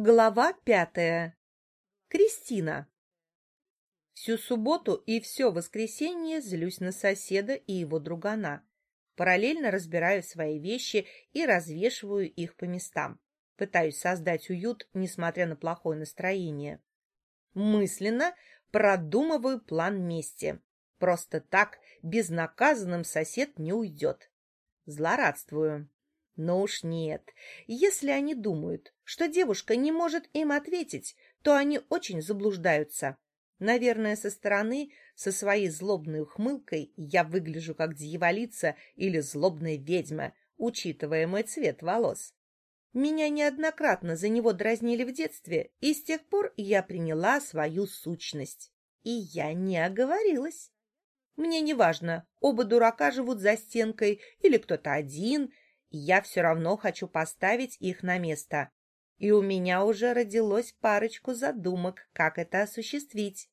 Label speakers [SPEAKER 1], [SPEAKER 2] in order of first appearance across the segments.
[SPEAKER 1] Глава пятая. Кристина. Всю субботу и все воскресенье злюсь на соседа и его другана. Параллельно разбираю свои вещи и развешиваю их по местам. Пытаюсь создать уют, несмотря на плохое настроение. Мысленно продумываю план мести. Просто так безнаказанным сосед не уйдет. Злорадствую. Но уж нет. Если они думают, что девушка не может им ответить, то они очень заблуждаются. Наверное, со стороны, со своей злобной ухмылкой, я выгляжу как дьяволица или злобная ведьма, учитывая мой цвет волос. Меня неоднократно за него дразнили в детстве, и с тех пор я приняла свою сущность. И я не оговорилась. Мне не важно, оба дурака живут за стенкой или кто-то один — я все равно хочу поставить их на место. И у меня уже родилось парочку задумок, как это осуществить.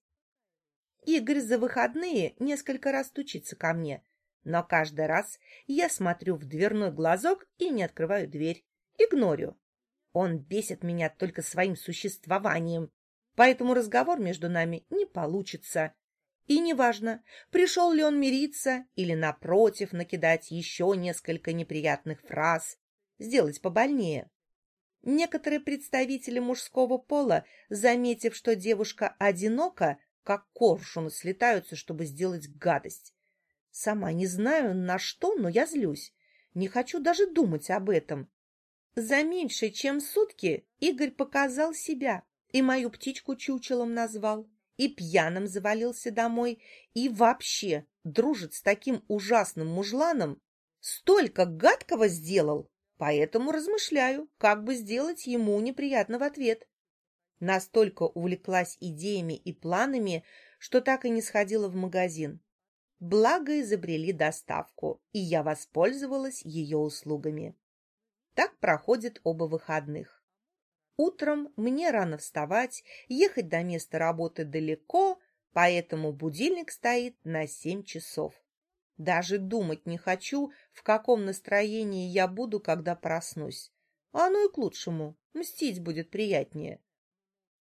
[SPEAKER 1] Игорь за выходные несколько раз стучится ко мне, но каждый раз я смотрю в дверной глазок и не открываю дверь. Игнорю. Он бесит меня только своим существованием, поэтому разговор между нами не получится. И неважно, пришел ли он мириться или, напротив, накидать еще несколько неприятных фраз, сделать побольнее. Некоторые представители мужского пола, заметив, что девушка одинока, как коршуны слетаются, чтобы сделать гадость. Сама не знаю, на что, но я злюсь. Не хочу даже думать об этом. За меньше, чем сутки, Игорь показал себя и мою птичку чучелом назвал и пьяным завалился домой, и вообще дружит с таким ужасным мужланом, столько гадкого сделал, поэтому размышляю, как бы сделать ему неприятно в ответ. Настолько увлеклась идеями и планами, что так и не сходила в магазин. Благо изобрели доставку, и я воспользовалась ее услугами. Так проходит оба выходных. Утром мне рано вставать, ехать до места работы далеко, поэтому будильник стоит на семь часов. Даже думать не хочу, в каком настроении я буду, когда проснусь. Оно и к лучшему, мстить будет приятнее.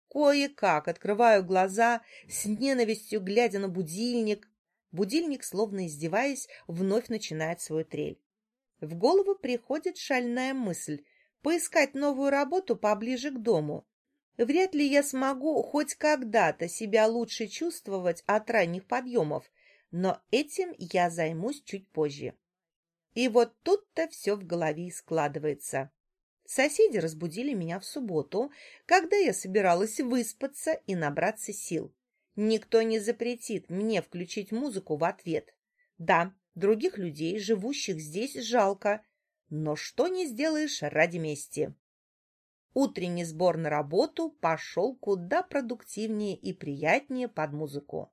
[SPEAKER 1] Кое-как открываю глаза, с ненавистью глядя на будильник. Будильник, словно издеваясь, вновь начинает свою трель. В голову приходит шальная мысль поискать новую работу поближе к дому. Вряд ли я смогу хоть когда-то себя лучше чувствовать от ранних подъемов, но этим я займусь чуть позже. И вот тут-то все в голове складывается. Соседи разбудили меня в субботу, когда я собиралась выспаться и набраться сил. Никто не запретит мне включить музыку в ответ. Да, других людей, живущих здесь, жалко, но что не сделаешь ради мести. Утренний сбор на работу пошел куда продуктивнее и приятнее под музыку.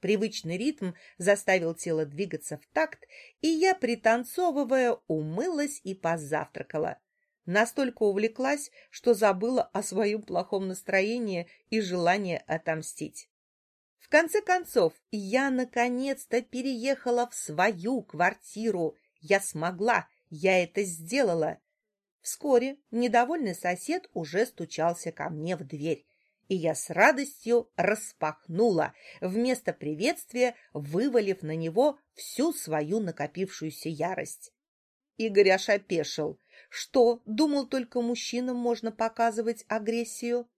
[SPEAKER 1] Привычный ритм заставил тело двигаться в такт, и я, пританцовывая, умылась и позавтракала. Настолько увлеклась, что забыла о своем плохом настроении и желании отомстить. В конце концов, я наконец-то переехала в свою квартиру. Я смогла, я это сделала. Вскоре недовольный сосед уже стучался ко мне в дверь, и я с радостью распахнула, вместо приветствия вывалив на него всю свою накопившуюся ярость. Игорь аж опешил. Что, думал, только мужчинам можно показывать агрессию?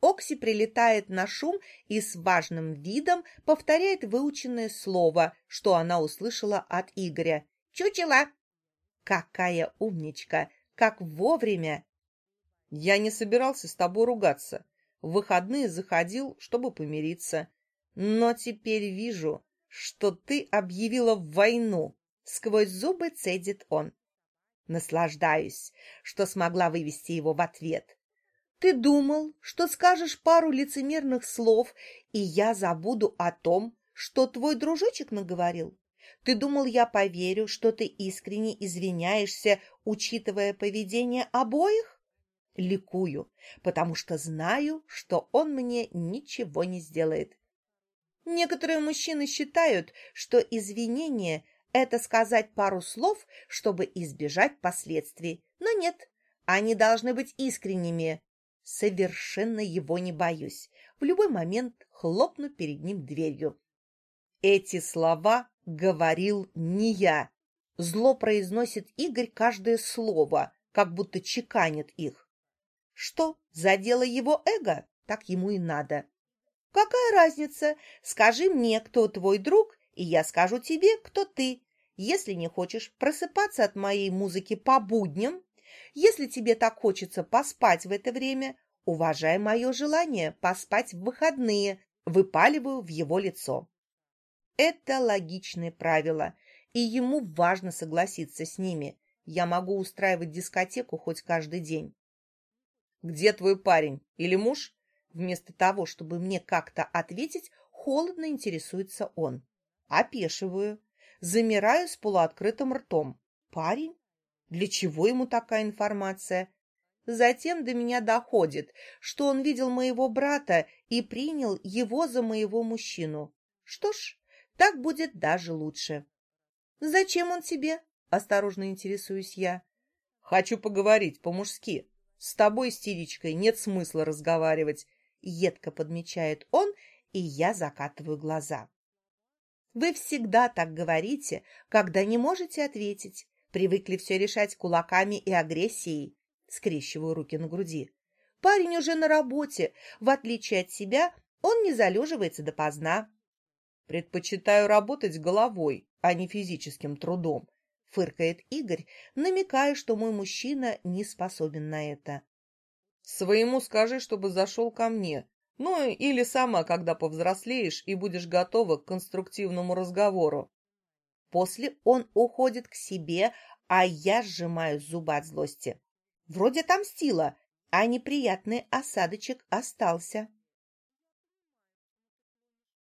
[SPEAKER 1] Окси прилетает на шум и с важным видом повторяет выученное слово, что она услышала от Игоря. «Чучело!» Какая умничка! Как вовремя! Я не собирался с тобой ругаться. В выходные заходил, чтобы помириться. Но теперь вижу, что ты объявила войну. Сквозь зубы цедит он. Наслаждаюсь, что смогла вывести его в ответ. Ты думал, что скажешь пару лицемерных слов, и я забуду о том, что твой дружочек наговорил? Ты думал, я поверю, что ты искренне извиняешься, учитывая поведение обоих? Ликую, потому что знаю, что он мне ничего не сделает. Некоторые мужчины считают, что извинение — это сказать пару слов, чтобы избежать последствий. Но нет, они должны быть искренними. Совершенно его не боюсь. В любой момент хлопну перед ним дверью. Эти слова говорил не я. Зло произносит Игорь каждое слово, как будто чеканит их. Что, задело его эго? Так ему и надо. Какая разница? Скажи мне, кто твой друг, и я скажу тебе, кто ты. Если не хочешь просыпаться от моей музыки по будням, если тебе так хочется поспать в это время, уважай мое желание поспать в выходные, выпаливаю в его лицо. Это логичные правила, и ему важно согласиться с ними. Я могу устраивать дискотеку хоть каждый день. «Где твой парень? Или муж?» Вместо того, чтобы мне как-то ответить, холодно интересуется он. Опешиваю. Замираю с полуоткрытым ртом. «Парень? Для чего ему такая информация?» Затем до меня доходит, что он видел моего брата и принял его за моего мужчину. Что ж, так будет даже лучше. «Зачем он тебе?» — осторожно интересуюсь я. «Хочу поговорить по-мужски. С тобой, истеричкой, нет смысла разговаривать», — едко подмечает он, и я закатываю глаза. «Вы всегда так говорите, когда не можете ответить. Привыкли все решать кулаками и агрессией». Скрещиваю руки на груди. «Парень уже на работе. В отличие от себя, он не залеживается допоздна. Предпочитаю работать головой, а не физическим трудом, фыркает Игорь, намекая, что мой мужчина не способен на это. Своему скажи, чтобы зашел ко мне. Ну или сама, когда повзрослеешь и будешь готова к конструктивному разговору. После он уходит к себе, а я сжимаю зубы от злости. Вроде там стила, а неприятный осадочек остался.